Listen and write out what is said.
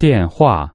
电话